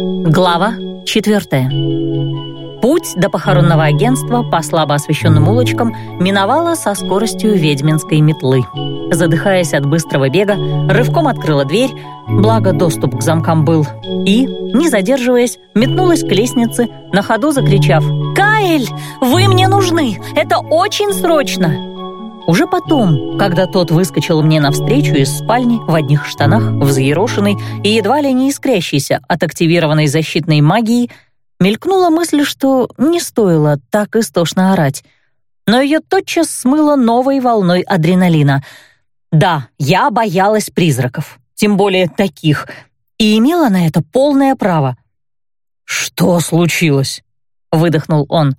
Глава четвертая. Путь до похоронного агентства по слабо освещенным улочкам миновала со скоростью ведьминской метлы. Задыхаясь от быстрого бега, рывком открыла дверь, благо доступ к замкам был, и, не задерживаясь, метнулась к лестнице, на ходу закричав «Каэль, вы мне нужны! Это очень срочно!» Уже потом, когда тот выскочил мне навстречу из спальни в одних штанах, взъерошенный и едва ли не искрящийся от активированной защитной магии, мелькнула мысль, что не стоило так истошно орать. Но ее тотчас смыло новой волной адреналина. Да, я боялась призраков, тем более таких, и имела на это полное право. «Что случилось?» — выдохнул он.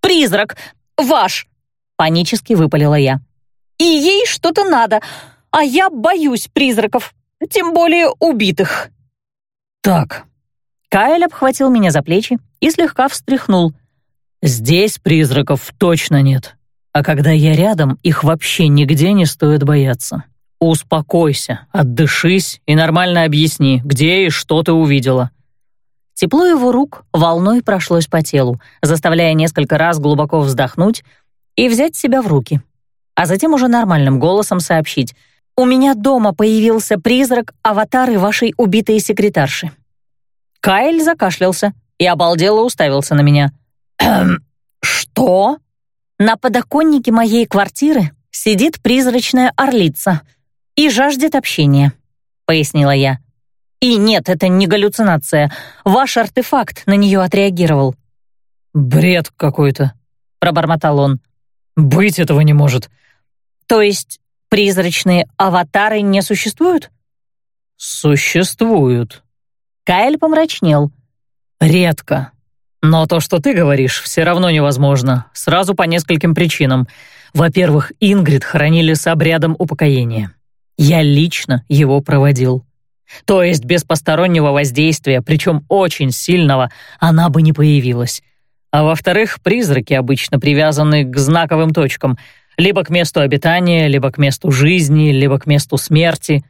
«Призрак! Ваш!» — панически выпалила я и ей что-то надо, а я боюсь призраков, тем более убитых». «Так». Кайл обхватил меня за плечи и слегка встряхнул. «Здесь призраков точно нет, а когда я рядом, их вообще нигде не стоит бояться. Успокойся, отдышись и нормально объясни, где и что ты увидела». Тепло его рук волной прошлось по телу, заставляя несколько раз глубоко вздохнуть и взять себя в руки а затем уже нормальным голосом сообщить. «У меня дома появился призрак аватары вашей убитой секретарши». Кайл закашлялся и обалдело уставился на меня. «Эм, что?» «На подоконнике моей квартиры сидит призрачная орлица и жаждет общения», — пояснила я. «И нет, это не галлюцинация. Ваш артефакт на нее отреагировал». «Бред какой-то», — пробормотал он. «Быть этого не может. То есть призрачные аватары не существуют? Существуют. Кайл помрачнел. Редко. Но то, что ты говоришь, все равно невозможно. Сразу по нескольким причинам. Во-первых, Ингрид хоронили с обрядом упокоения. Я лично его проводил. То есть без постороннего воздействия, причем очень сильного, она бы не появилась. А во-вторых, призраки обычно привязаны к знаковым точкам — либо к месту обитания, либо к месту жизни, либо к месту смерти.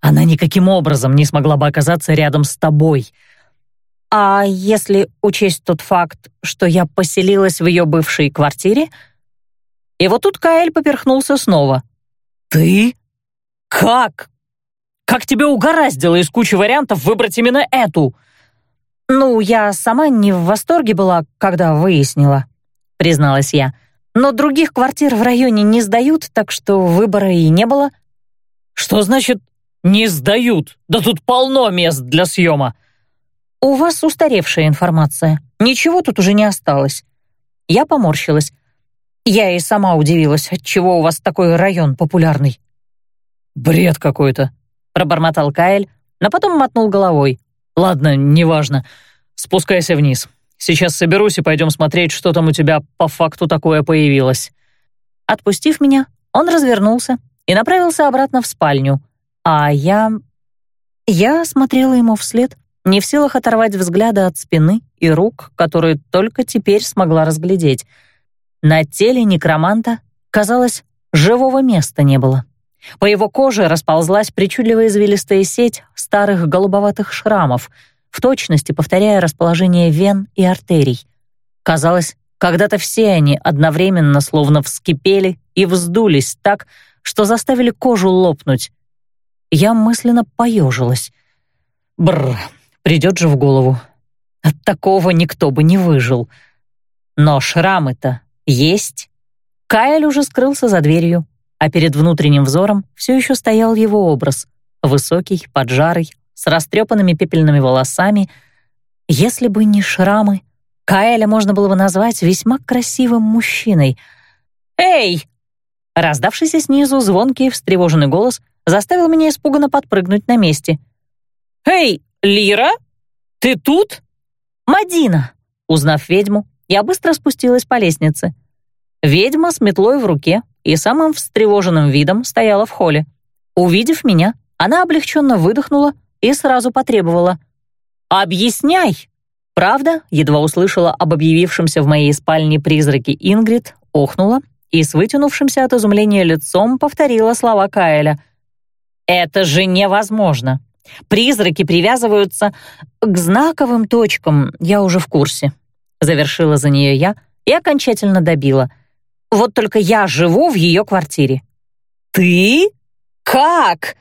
Она никаким образом не смогла бы оказаться рядом с тобой. А если учесть тот факт, что я поселилась в ее бывшей квартире? И вот тут Каэль поперхнулся снова. «Ты? Как? Как тебя угораздило из кучи вариантов выбрать именно эту?» «Ну, я сама не в восторге была, когда выяснила», — призналась я. Но других квартир в районе не сдают, так что выбора и не было. Что значит «не сдают»? Да тут полно мест для съема. У вас устаревшая информация. Ничего тут уже не осталось. Я поморщилась. Я и сама удивилась, отчего у вас такой район популярный. «Бред какой-то», — пробормотал Каэль, но потом мотнул головой. «Ладно, неважно. Спускайся вниз. Сейчас соберусь и пойдем смотреть, что там у тебя по факту такое появилось». Отпустив меня, он развернулся и направился обратно в спальню, а я... Я смотрела ему вслед, не в силах оторвать взгляда от спины и рук, которые только теперь смогла разглядеть. На теле некроманта, казалось, живого места не было. По его коже расползлась причудливая извилистая сеть старых голубоватых шрамов — в точности повторяя расположение вен и артерий. Казалось, когда-то все они одновременно словно вскипели и вздулись так, что заставили кожу лопнуть. Я мысленно поежилась. Бррр, придет же в голову. От такого никто бы не выжил. Но шрамы-то есть. Кайл уже скрылся за дверью, а перед внутренним взором все еще стоял его образ. Высокий, поджарый, с растрепанными пепельными волосами. Если бы не шрамы, Каэля можно было бы назвать весьма красивым мужчиной. «Эй!» Раздавшийся снизу звонкий встревоженный голос заставил меня испуганно подпрыгнуть на месте. «Эй, Лира, ты тут?» «Мадина!» Узнав ведьму, я быстро спустилась по лестнице. Ведьма с метлой в руке и самым встревоженным видом стояла в холле. Увидев меня, она облегченно выдохнула и сразу потребовала «Объясняй!» Правда, едва услышала об объявившемся в моей спальне призраке Ингрид, охнула и с вытянувшимся от изумления лицом повторила слова Каэля. «Это же невозможно! Призраки привязываются к знаковым точкам, я уже в курсе. Завершила за нее я и окончательно добила. Вот только я живу в ее квартире. Ты? Как?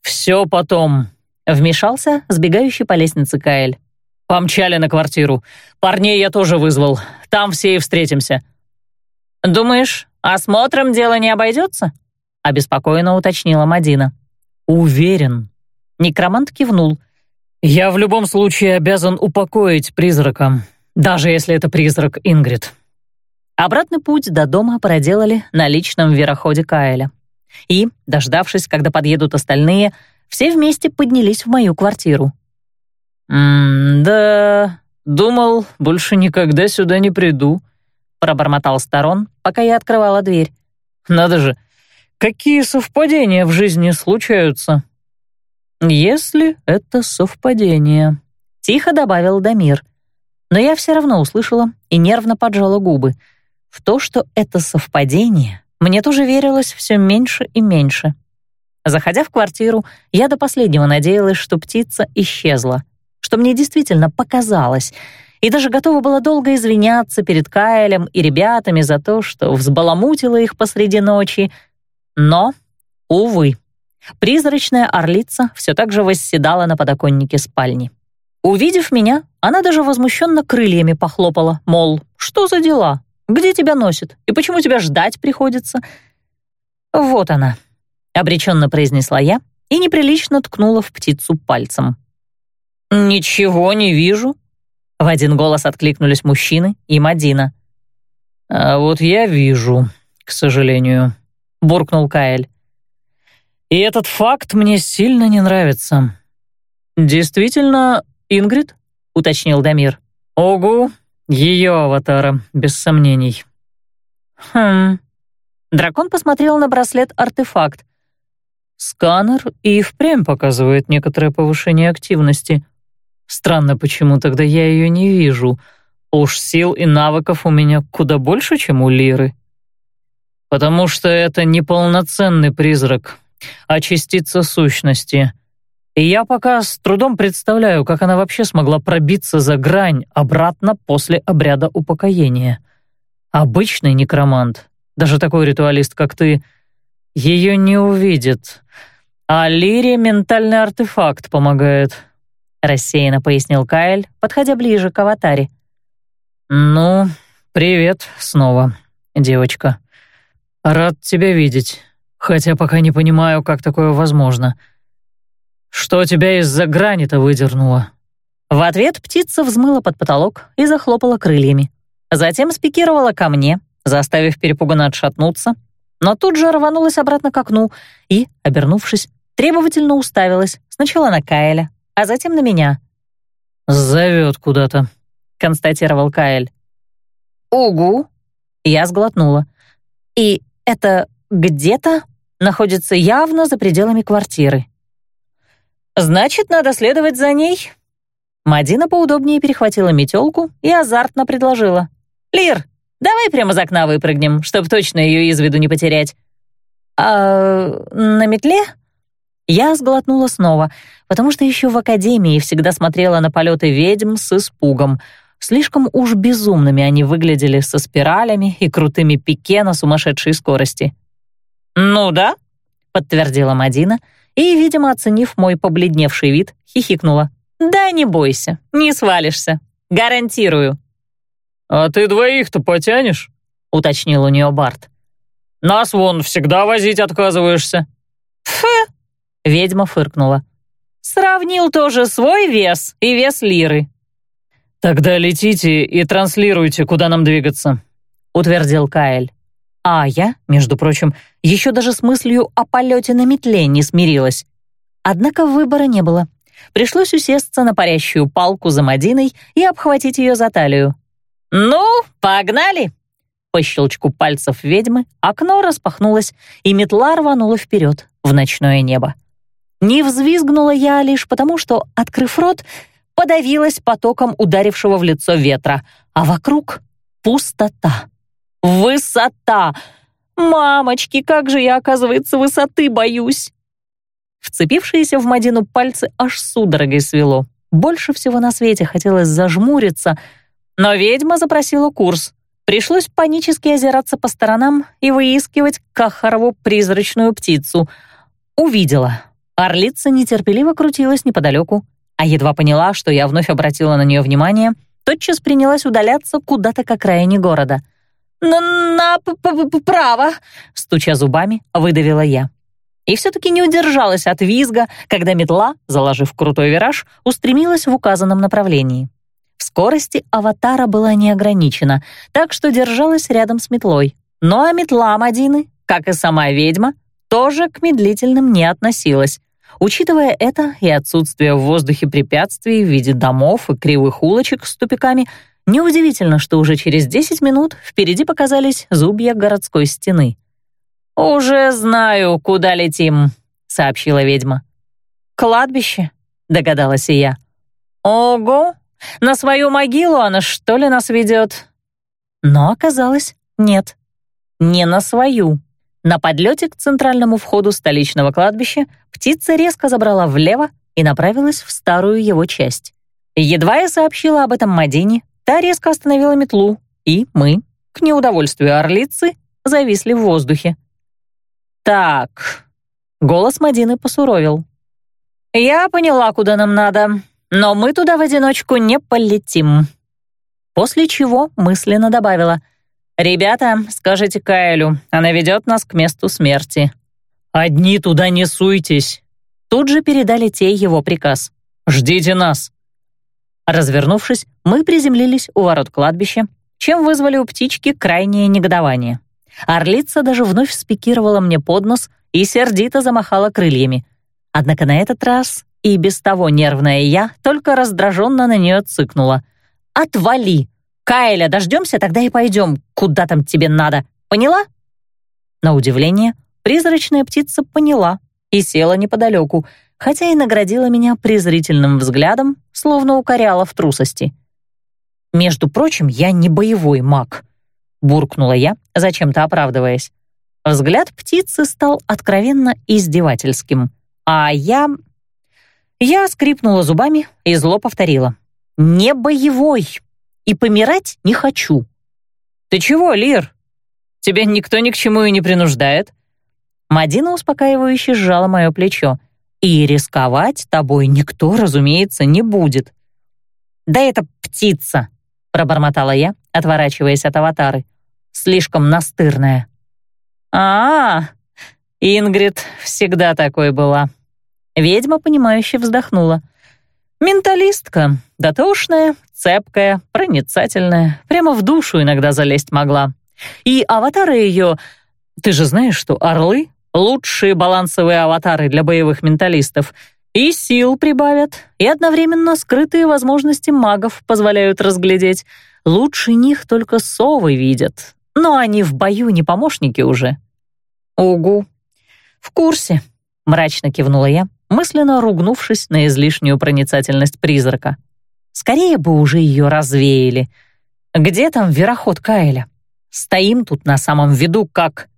Все потом. Вмешался сбегающий по лестнице Каэль. Помчали на квартиру. Парней я тоже вызвал. Там все и встретимся. Думаешь, осмотром дело не обойдется? Обеспокоенно уточнила Мадина. Уверен. Некромант кивнул. «Я в любом случае обязан упокоить призрака, даже если это призрак Ингрид». Обратный путь до дома проделали на личном вероходе Каэля. И, дождавшись, когда подъедут остальные, все вместе поднялись в мою квартиру. «М-да, думал, больше никогда сюда не приду», — пробормотал Сторон, пока я открывала дверь. «Надо же, какие совпадения в жизни случаются!» «Если это совпадение», — тихо добавил Дамир. Но я все равно услышала и нервно поджала губы. В то, что это совпадение, мне тоже верилось все меньше и меньше. Заходя в квартиру, я до последнего надеялась, что птица исчезла, что мне действительно показалось, и даже готова была долго извиняться перед Каэлем и ребятами за то, что взбаламутила их посреди ночи. Но, увы. Призрачная орлица все так же восседала на подоконнике спальни. Увидев меня, она даже возмущенно крыльями похлопала, мол, что за дела? Где тебя носит? И почему тебя ждать приходится? Вот она, обреченно произнесла я и неприлично ткнула в птицу пальцем. «Ничего не вижу», — в один голос откликнулись мужчины и Мадина. «А вот я вижу, к сожалению», — буркнул Каэль. И этот факт мне сильно не нравится. Действительно, Ингрид? уточнил Дамир. Огу, ее аватара, без сомнений. Хм. Дракон посмотрел на браслет-артефакт. Сканер и впрямь показывает некоторое повышение активности. Странно, почему тогда я ее не вижу. Уж сил и навыков у меня куда больше, чем у Лиры. Потому что это неполноценный призрак, а частица сущности. И я пока с трудом представляю, как она вообще смогла пробиться за грань обратно после обряда упокоения. Обычный некромант, даже такой ритуалист, как ты, ее не увидит. А Лире ментальный артефакт помогает, рассеянно пояснил Каэль, подходя ближе к аватаре. Ну, привет снова, девочка. Рад тебя видеть хотя пока не понимаю, как такое возможно. Что тебя из-за грани-то выдернуло?» В ответ птица взмыла под потолок и захлопала крыльями. Затем спикировала ко мне, заставив перепуганно отшатнуться, но тут же рванулась обратно к окну и, обернувшись, требовательно уставилась сначала на Каэля, а затем на меня. «Зовет куда-то», — констатировал Каэль. «Угу», — я сглотнула. «И это где-то находится явно за пределами квартиры. Значит, надо следовать за ней. Мадина поудобнее перехватила метелку и азартно предложила. «Лир, давай прямо из окна выпрыгнем, чтобы точно ее из виду не потерять». «А на метле?» Я сглотнула снова, потому что еще в академии всегда смотрела на полеты ведьм с испугом. Слишком уж безумными они выглядели со спиралями и крутыми пике на сумасшедшей скорости. «Ну да», — подтвердила Мадина и, видимо, оценив мой побледневший вид, хихикнула. «Да не бойся, не свалишься. Гарантирую». «А ты двоих-то потянешь?» — уточнил у нее Барт. «Нас вон всегда возить отказываешься». «Фу!» — ведьма фыркнула. «Сравнил тоже свой вес и вес лиры». «Тогда летите и транслируйте, куда нам двигаться», — утвердил Каэль. А я, между прочим, еще даже с мыслью о полете на метле не смирилась. Однако выбора не было. Пришлось усесться на парящую палку за Мадиной и обхватить ее за талию. «Ну, погнали!» По щелчку пальцев ведьмы окно распахнулось, и метла рванула вперед в ночное небо. Не взвизгнула я лишь потому, что, открыв рот, подавилась потоком ударившего в лицо ветра, а вокруг — пустота. Высота! Мамочки, как же я, оказывается, высоты боюсь! Вцепившиеся в Мадину пальцы аж судорогой свело. Больше всего на свете хотелось зажмуриться, но ведьма запросила курс. Пришлось панически озираться по сторонам и выискивать Кахарову призрачную птицу. Увидела. Орлица нетерпеливо крутилась неподалеку, а едва поняла, что я вновь обратила на нее внимание, тотчас принялась удаляться куда-то к окраине города. «На-право!» — стуча зубами, выдавила я. И все-таки не удержалась от визга, когда метла, заложив крутой вираж, устремилась в указанном направлении. Скорости аватара была не ограничена, так что держалась рядом с метлой. Ну а метла Мадины, как и сама ведьма, тоже к медлительным не относилась. Учитывая это и отсутствие в воздухе препятствий в виде домов и кривых улочек с тупиками, неудивительно, что уже через 10 минут впереди показались зубья городской стены. «Уже знаю, куда летим», — сообщила ведьма. «Кладбище», — догадалась и я. «Ого, на свою могилу она что ли нас ведет?» Но оказалось, нет, не на свою. На подлете к центральному входу столичного кладбища птица резко забрала влево и направилась в старую его часть. Едва я сообщила об этом Мадине, та резко остановила метлу, и мы, к неудовольствию орлицы, зависли в воздухе. «Так», — голос Мадины посуровил. «Я поняла, куда нам надо, но мы туда в одиночку не полетим». После чего мысленно добавила — «Ребята, скажите Кайлю, она ведет нас к месту смерти». «Одни туда не суйтесь!» Тут же передали те его приказ. «Ждите нас!» Развернувшись, мы приземлились у ворот кладбища, чем вызвали у птички крайнее негодование. Орлица даже вновь спикировала мне под нос и сердито замахала крыльями. Однако на этот раз и без того нервная я только раздраженно на нее цыкнула. «Отвали! Кайля, дождемся, тогда и пойдем, куда там тебе надо. Поняла?» На удивление, призрачная птица поняла и села неподалеку, хотя и наградила меня презрительным взглядом, словно укоряла в трусости. «Между прочим, я не боевой маг», — буркнула я, зачем-то оправдываясь. Взгляд птицы стал откровенно издевательским, а я... Я скрипнула зубами и зло повторила. «Не боевой!» и помирать не хочу». «Ты чего, Лир? Тебя никто ни к чему и не принуждает». Мадина успокаивающе сжала мое плечо. «И рисковать тобой никто, разумеется, не будет». «Да это птица», — пробормотала я, отворачиваясь от аватары. «Слишком настырная». «А, -а, -а Ингрид всегда такой была». Ведьма, понимающе вздохнула. Менталистка, дотошная, цепкая, проницательная, прямо в душу иногда залезть могла. И аватары ее... Ты же знаешь, что орлы — лучшие балансовые аватары для боевых менталистов. И сил прибавят, и одновременно скрытые возможности магов позволяют разглядеть. Лучше них только совы видят, но они в бою не помощники уже. «Угу, в курсе», — мрачно кивнула я, мысленно ругнувшись на излишнюю проницательность призрака. Скорее бы уже ее развеяли. Где там вероход Кайля? Стоим тут на самом виду как...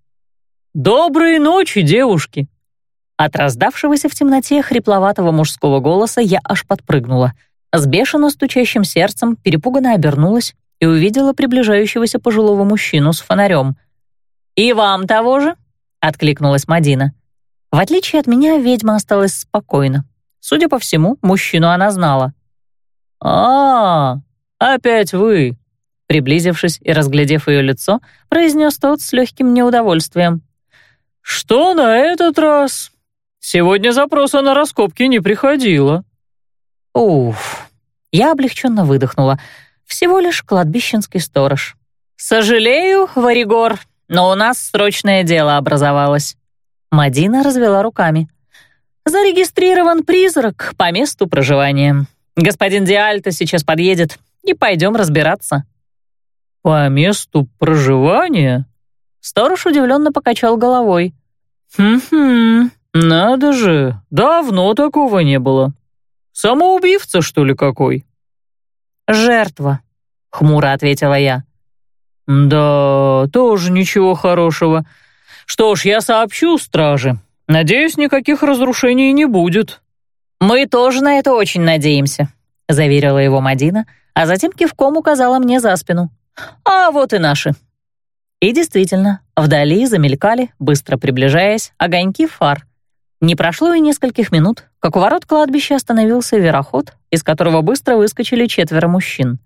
«Доброй ночи, девушки!» От раздавшегося в темноте хрипловатого мужского голоса я аж подпрыгнула. С бешено стучащим сердцем перепуганно обернулась и увидела приближающегося пожилого мужчину с фонарем. «И вам того же?» — откликнулась Мадина. В отличие от меня, ведьма осталась спокойна. Судя по всему, мужчину она знала. а, опять вы!» Приблизившись и разглядев ее лицо, произнес тот с легким неудовольствием. «Что на этот раз? Сегодня запроса на раскопки не приходило». «Уф!» Я облегченно выдохнула. Всего лишь кладбищенский сторож. «Сожалею, Варигор, но у нас срочное дело образовалось». Мадина развела руками. «Зарегистрирован призрак по месту проживания. Господин Диальто сейчас подъедет, и пойдем разбираться». «По месту проживания?» Сторож удивленно покачал головой. «Хм-хм, надо же, давно такого не было. Самоубивца, что ли, какой?» «Жертва», — хмуро ответила я. «Да, тоже ничего хорошего. Что ж, я сообщу страже. Надеюсь, никаких разрушений не будет». «Мы тоже на это очень надеемся», — заверила его Мадина, а затем кивком указала мне за спину. «А вот и наши». И действительно, вдали замелькали, быстро приближаясь, огоньки фар. Не прошло и нескольких минут, как у ворот кладбища остановился вероход, из которого быстро выскочили четверо мужчин.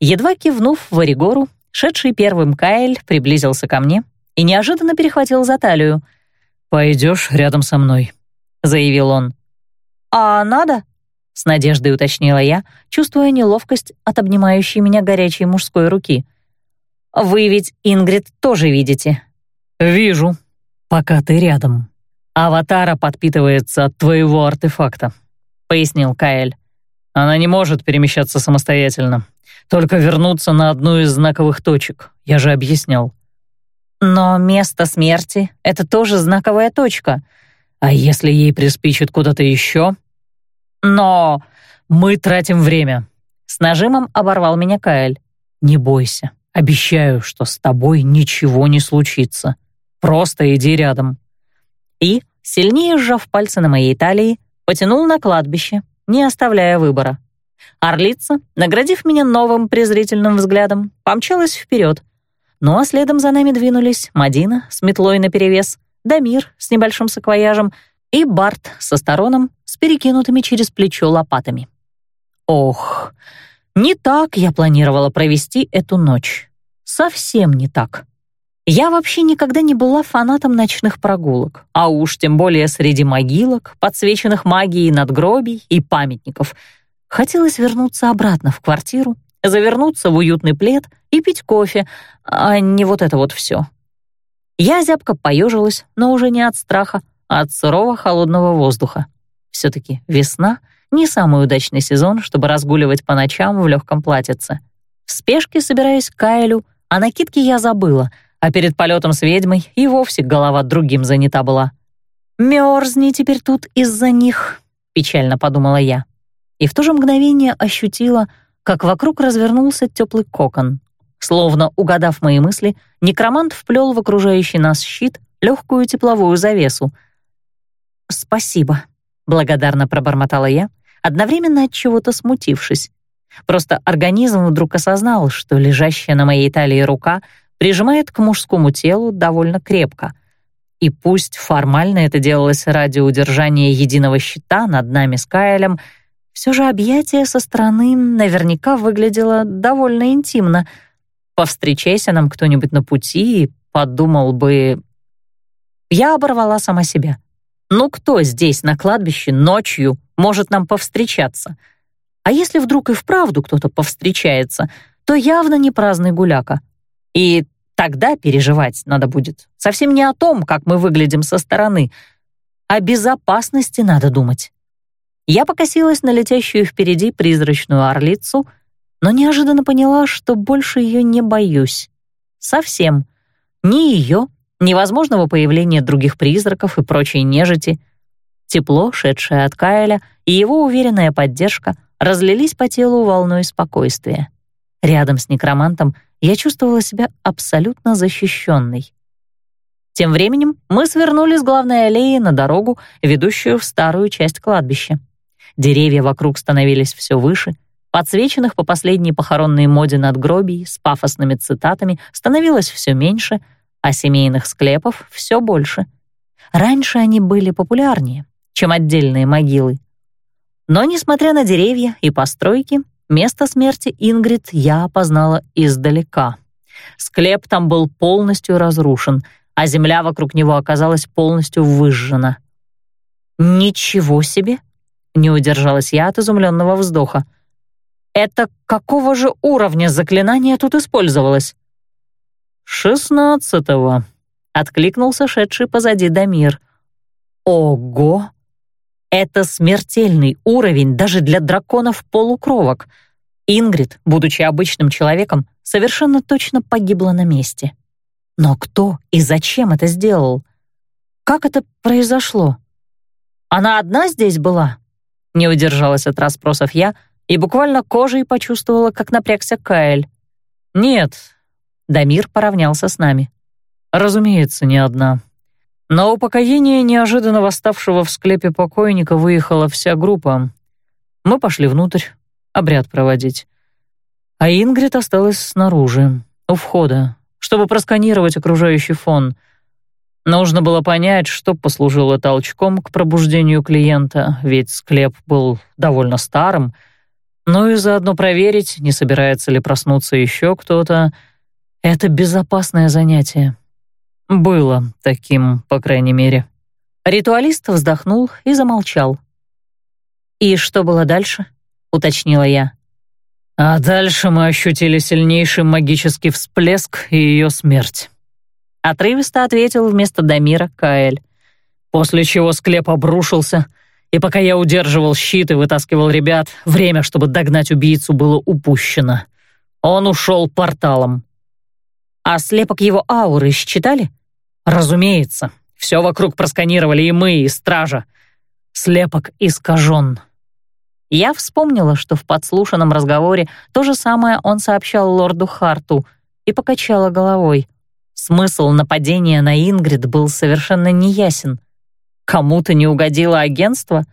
Едва кивнув в Оригору, шедший первым Каэль приблизился ко мне и неожиданно перехватил за талию. «Пойдешь рядом со мной», — заявил он. «А надо?» — с надеждой уточнила я, чувствуя неловкость от обнимающей меня горячей мужской руки. «Вы ведь Ингрид тоже видите?» «Вижу, пока ты рядом. Аватара подпитывается от твоего артефакта», — пояснил Каэль. «Она не может перемещаться самостоятельно, только вернуться на одну из знаковых точек, я же объяснял». «Но место смерти — это тоже знаковая точка. А если ей приспичит куда-то еще?» «Но мы тратим время», — с нажимом оборвал меня Каэль. «Не бойся, обещаю, что с тобой ничего не случится. Просто иди рядом» и, сильнее сжав пальцы на моей талии, потянул на кладбище, не оставляя выбора. Орлица, наградив меня новым презрительным взглядом, помчалась вперед. Ну а следом за нами двинулись Мадина с метлой наперевес, Дамир с небольшим саквояжем и Барт со стороном с перекинутыми через плечо лопатами. Ох, не так я планировала провести эту ночь. Совсем не так. Я вообще никогда не была фанатом ночных прогулок, а уж тем более среди могилок, подсвеченных магией надгробий и памятников. Хотелось вернуться обратно в квартиру, завернуться в уютный плед и пить кофе, а не вот это вот все. Я зябко поежилась, но уже не от страха, а от сырого холодного воздуха. Все-таки весна — не самый удачный сезон, чтобы разгуливать по ночам в легком платьице. В спешке, собираясь к Кайлю, о накидке я забыла — а перед полетом с ведьмой и вовсе голова другим занята была. «Мёрзни теперь тут из-за них», — печально подумала я. И в то же мгновение ощутила, как вокруг развернулся теплый кокон. Словно угадав мои мысли, некромант вплел в окружающий нас щит легкую тепловую завесу. «Спасибо», — благодарно пробормотала я, одновременно от чего-то смутившись. Просто организм вдруг осознал, что лежащая на моей талии рука прижимает к мужскому телу довольно крепко. И пусть формально это делалось ради удержания единого щита над нами с Кайлем, все же объятие со стороны наверняка выглядело довольно интимно. Повстречайся нам кто-нибудь на пути, подумал бы... Я оборвала сама себя. Ну кто здесь, на кладбище, ночью может нам повстречаться? А если вдруг и вправду кто-то повстречается, то явно не праздный гуляка. И Тогда переживать надо будет совсем не о том, как мы выглядим со стороны. О безопасности надо думать. Я покосилась на летящую впереди призрачную орлицу, но неожиданно поняла, что больше ее не боюсь. Совсем. Ни ее, ни возможного появления других призраков и прочей нежити. Тепло, шедшее от Кайля, и его уверенная поддержка разлились по телу волной спокойствия. Рядом с некромантом — я чувствовала себя абсолютно защищенной. Тем временем мы свернули с главной аллеи на дорогу, ведущую в старую часть кладбища. Деревья вокруг становились все выше, подсвеченных по последней похоронной моде надгробий с пафосными цитатами становилось все меньше, а семейных склепов все больше. Раньше они были популярнее, чем отдельные могилы. Но, несмотря на деревья и постройки, Место смерти Ингрид я опознала издалека. Склеп там был полностью разрушен, а земля вокруг него оказалась полностью выжжена. «Ничего себе!» — не удержалась я от изумленного вздоха. «Это какого же уровня заклинание тут использовалось?» «Шестнадцатого», — откликнулся шедший позади Дамир. «Ого! Это смертельный уровень даже для драконов-полукровок. Ингрид, будучи обычным человеком, совершенно точно погибла на месте. Но кто и зачем это сделал? Как это произошло? Она одна здесь была? Не удержалась от расспросов я и буквально кожей почувствовала, как напрягся Каэль. Нет, Дамир поравнялся с нами. Разумеется, не одна. На упокоение неожиданно восставшего в склепе покойника выехала вся группа. Мы пошли внутрь, обряд проводить. А Ингрид осталась снаружи, у входа, чтобы просканировать окружающий фон. Нужно было понять, что послужило толчком к пробуждению клиента, ведь склеп был довольно старым, ну и заодно проверить, не собирается ли проснуться еще кто-то. Это безопасное занятие. Было таким, по крайней мере. Ритуалист вздохнул и замолчал. «И что было дальше?» — уточнила я. А дальше мы ощутили сильнейший магический всплеск и ее смерть. Отрывисто ответил вместо Дамира Каэль. После чего склеп обрушился, и пока я удерживал щит и вытаскивал ребят, время, чтобы догнать убийцу, было упущено. Он ушел порталом. А слепок его ауры считали? Разумеется. Все вокруг просканировали и мы, и стража. Слепок искажен. Я вспомнила, что в подслушанном разговоре то же самое он сообщал лорду Харту, и покачала головой. Смысл нападения на Ингрид был совершенно неясен. Кому-то не угодило агентство?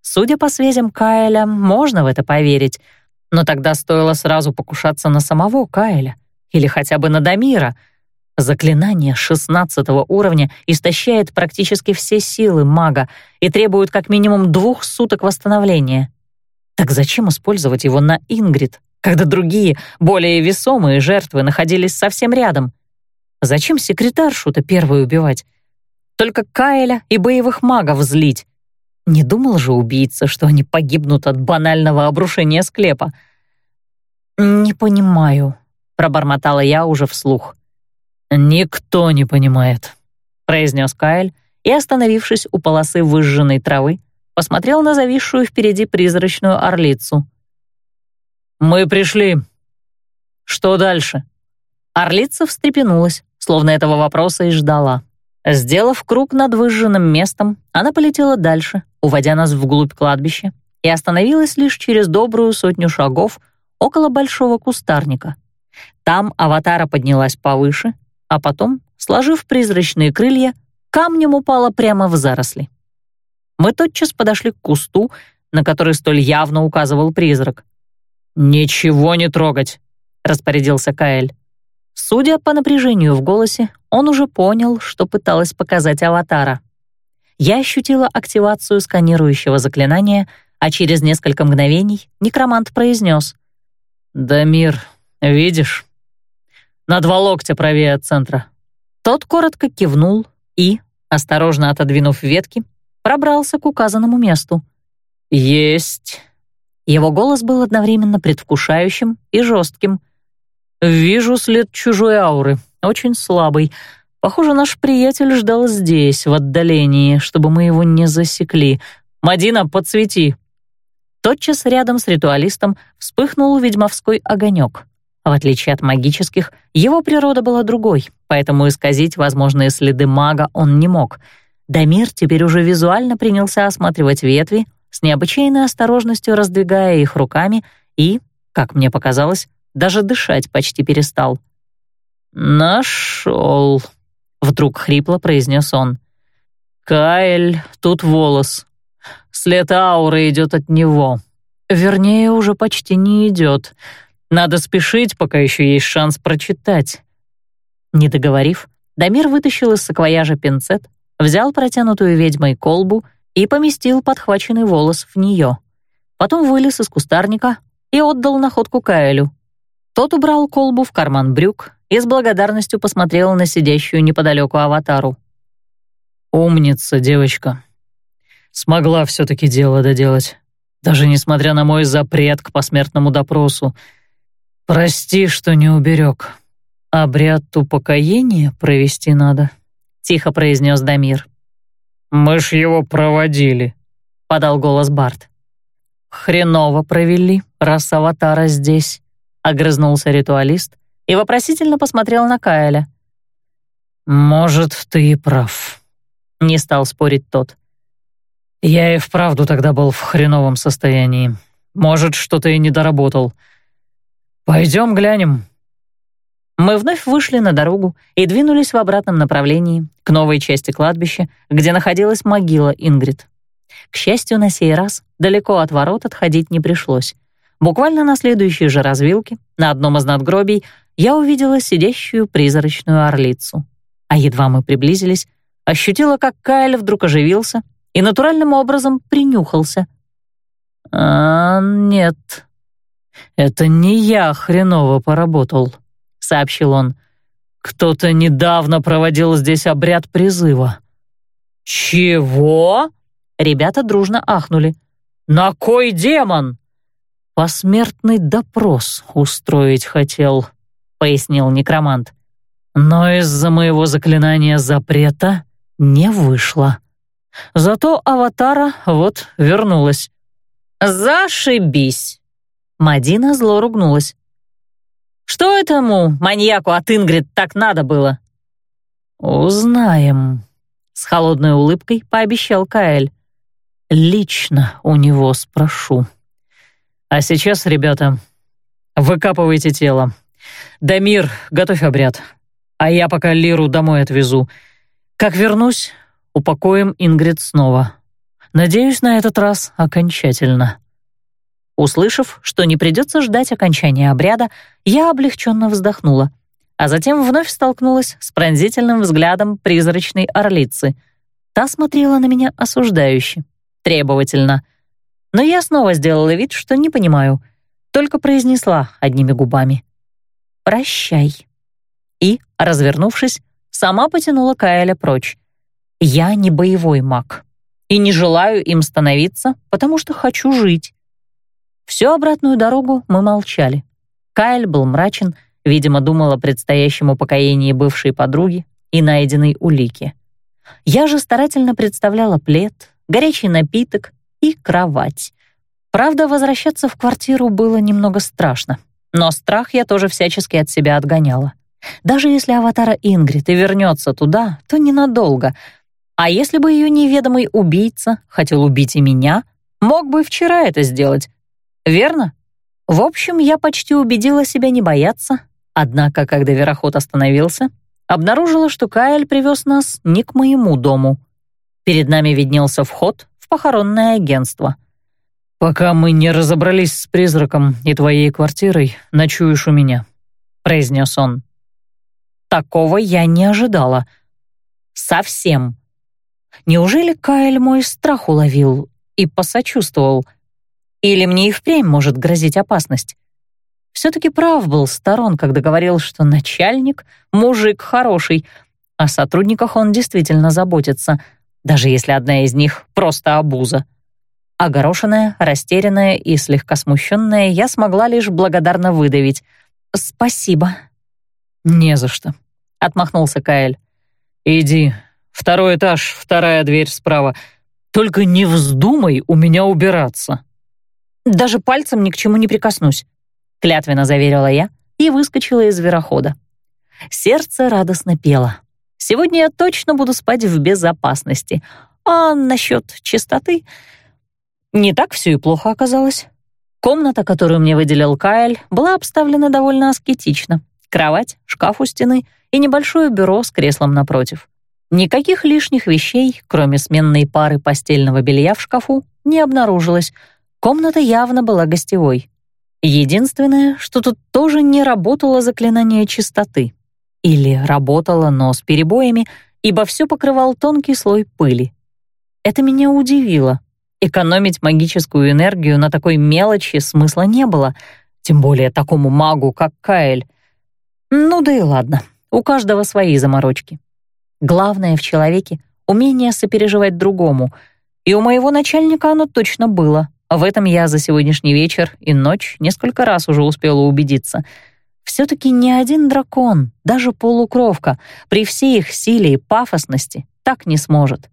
Судя по связям Каэля, можно в это поверить, но тогда стоило сразу покушаться на самого Каэля или хотя бы на Дамира. Заклинание шестнадцатого уровня истощает практически все силы мага и требует как минимум двух суток восстановления. Так зачем использовать его на Ингрид, когда другие, более весомые жертвы находились совсем рядом? Зачем секретаршу-то первой убивать? Только Каэля и боевых магов злить. Не думал же убийца, что они погибнут от банального обрушения склепа. «Не понимаю», — пробормотала я уже вслух. «Никто не понимает», — произнес Каэль и, остановившись у полосы выжженной травы, посмотрел на зависшую впереди призрачную орлицу. «Мы пришли. Что дальше?» Орлица встрепенулась, словно этого вопроса и ждала. Сделав круг над выжженным местом, она полетела дальше, уводя нас вглубь кладбища, и остановилась лишь через добрую сотню шагов около большого кустарника. Там аватара поднялась повыше, а потом, сложив призрачные крылья, камнем упала прямо в заросли. Мы тотчас подошли к кусту, на который столь явно указывал призрак. «Ничего не трогать», — распорядился Каэль. Судя по напряжению в голосе, он уже понял, что пыталась показать аватара. Я ощутила активацию сканирующего заклинания, а через несколько мгновений некромант произнес. «Дамир, видишь? На два локтя правее от центра». Тот коротко кивнул и, осторожно отодвинув ветки, пробрался к указанному месту. «Есть!» Его голос был одновременно предвкушающим и жестким. «Вижу след чужой ауры, очень слабый. Похоже, наш приятель ждал здесь, в отдалении, чтобы мы его не засекли. Мадина, подсвети!» Тотчас рядом с ритуалистом вспыхнул ведьмовской огонек. В отличие от магических, его природа была другой, поэтому исказить возможные следы мага он не мог — Дамир теперь уже визуально принялся осматривать ветви, с необычайной осторожностью раздвигая их руками и, как мне показалось, даже дышать почти перестал. «Нашел», — вдруг хрипло произнес он. «Каэль, тут волос. След ауры идет от него. Вернее, уже почти не идет. Надо спешить, пока еще есть шанс прочитать». Не договорив, Дамир вытащил из саквояжа пинцет, взял протянутую ведьмой колбу и поместил подхваченный волос в нее. Потом вылез из кустарника и отдал находку Каэлю. Тот убрал колбу в карман брюк и с благодарностью посмотрел на сидящую неподалеку аватару. «Умница, девочка. Смогла все-таки дело доделать, даже несмотря на мой запрет к посмертному допросу. Прости, что не уберег. Обряд упокоения провести надо» тихо произнес Дамир. «Мы ж его проводили», — подал голос Барт. «Хреново провели, раз аватара здесь», — огрызнулся ритуалист и вопросительно посмотрел на Каэля. «Может, ты и прав», — не стал спорить тот. «Я и вправду тогда был в хреновом состоянии. Может, что-то и не доработал. Пойдем глянем». Мы вновь вышли на дорогу и двинулись в обратном направлении, к новой части кладбища, где находилась могила Ингрид. К счастью, на сей раз далеко от ворот отходить не пришлось. Буквально на следующей же развилке, на одном из надгробий, я увидела сидящую призрачную орлицу. А едва мы приблизились, ощутила, как Кайл вдруг оживился и натуральным образом принюхался. «А, нет, это не я хреново поработал», — сообщил он. «Кто-то недавно проводил здесь обряд призыва». «Чего?» — ребята дружно ахнули. «На кой демон?» «Посмертный допрос устроить хотел», — пояснил некромант. «Но из-за моего заклинания запрета не вышло. Зато аватара вот вернулась». «Зашибись!» Мадина зло ругнулась. «Что этому маньяку от Ингрид так надо было?» «Узнаем», — с холодной улыбкой пообещал Каэль. «Лично у него спрошу. А сейчас, ребята, выкапывайте тело. Дамир, готовь обряд, а я пока Лиру домой отвезу. Как вернусь, упокоим Ингрид снова. Надеюсь, на этот раз окончательно». Услышав, что не придется ждать окончания обряда, я облегченно вздохнула, а затем вновь столкнулась с пронзительным взглядом призрачной орлицы. Та смотрела на меня осуждающе, требовательно. Но я снова сделала вид, что не понимаю, только произнесла одними губами. «Прощай». И, развернувшись, сама потянула Каэля прочь. «Я не боевой маг и не желаю им становиться, потому что хочу жить. Всю обратную дорогу мы молчали. Кайл был мрачен, видимо, думал о предстоящем упокоении бывшей подруги и найденной улики. Я же старательно представляла плед, горячий напиток и кровать. Правда, возвращаться в квартиру было немного страшно, но страх я тоже всячески от себя отгоняла. Даже если аватара Ингрид и вернется туда, то ненадолго. А если бы ее неведомый убийца хотел убить и меня, мог бы вчера это сделать, верно? В общем, я почти убедила себя не бояться, однако, когда вероход остановился, обнаружила, что Кайл привез нас не к моему дому. Перед нами виднелся вход похоронное агентство. «Пока мы не разобрались с призраком и твоей квартирой, ночуешь у меня», — произнес он. Такого я не ожидала. Совсем. Неужели Кайл мой страх уловил и посочувствовал — или мне и впрямь может грозить опасность? Все-таки прав был Сторон, когда говорил, что начальник — мужик хороший, о сотрудниках он действительно заботится, даже если одна из них — просто обуза. Огорошенная, растерянная и слегка смущенная, я смогла лишь благодарно выдавить. «Спасибо». «Не за что», — отмахнулся Каэль. «Иди, второй этаж, вторая дверь справа. Только не вздумай у меня убираться». «Даже пальцем ни к чему не прикоснусь», — клятвенно заверила я и выскочила из верохода. Сердце радостно пело. Сегодня я точно буду спать в безопасности. А насчет чистоты... Не так все и плохо оказалось. Комната, которую мне выделил Кайл, была обставлена довольно аскетично. Кровать, шкаф у стены и небольшое бюро с креслом напротив. Никаких лишних вещей, кроме сменной пары постельного белья в шкафу, не обнаружилось — Комната явно была гостевой. Единственное, что тут тоже не работало заклинание чистоты. Или работало, но с перебоями, ибо все покрывал тонкий слой пыли. Это меня удивило. Экономить магическую энергию на такой мелочи смысла не было, тем более такому магу, как Каэль. Ну да и ладно, у каждого свои заморочки. Главное в человеке — умение сопереживать другому, и у моего начальника оно точно было. В этом я за сегодняшний вечер и ночь несколько раз уже успела убедиться. Все-таки ни один дракон, даже полукровка, при всей их силе и пафосности так не сможет.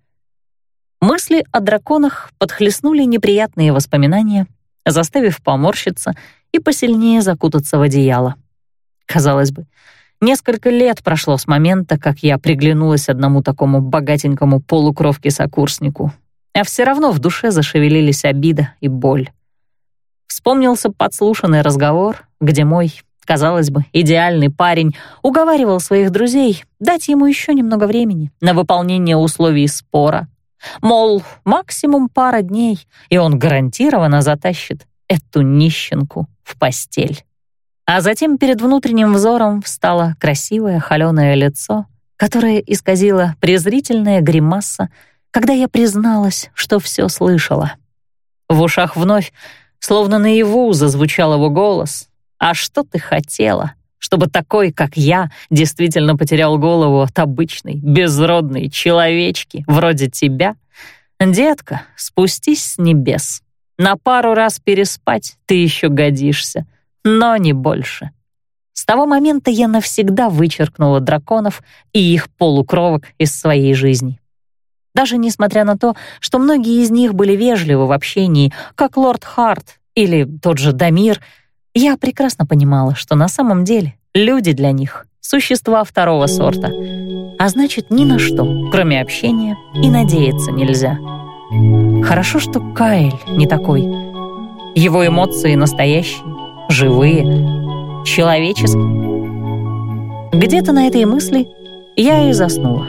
Мысли о драконах подхлестнули неприятные воспоминания, заставив поморщиться и посильнее закутаться в одеяло. Казалось бы, несколько лет прошло с момента, как я приглянулась одному такому богатенькому полукровке-сокурснику, а все равно в душе зашевелились обида и боль. Вспомнился подслушанный разговор, где мой, казалось бы, идеальный парень, уговаривал своих друзей дать ему еще немного времени на выполнение условий спора. Мол, максимум пара дней, и он гарантированно затащит эту нищенку в постель. А затем перед внутренним взором встало красивое холеное лицо, которое исказило презрительная гримаса, когда я призналась, что все слышала. В ушах вновь, словно наяву, зазвучал его голос. «А что ты хотела?» чтобы такой, как я, действительно потерял голову от обычной, безродной человечки, вроде тебя? Детка, спустись с небес. На пару раз переспать ты еще годишься, но не больше. С того момента я навсегда вычеркнула драконов и их полукровок из своей жизни. Даже несмотря на то, что многие из них были вежливы в общении, как лорд Харт или тот же Дамир, я прекрасно понимала, что на самом деле люди для них — существа второго сорта, а значит, ни на что, кроме общения, и надеяться нельзя. Хорошо, что Каэль не такой. Его эмоции настоящие, живые, человеческие. Где-то на этой мысли я и заснула.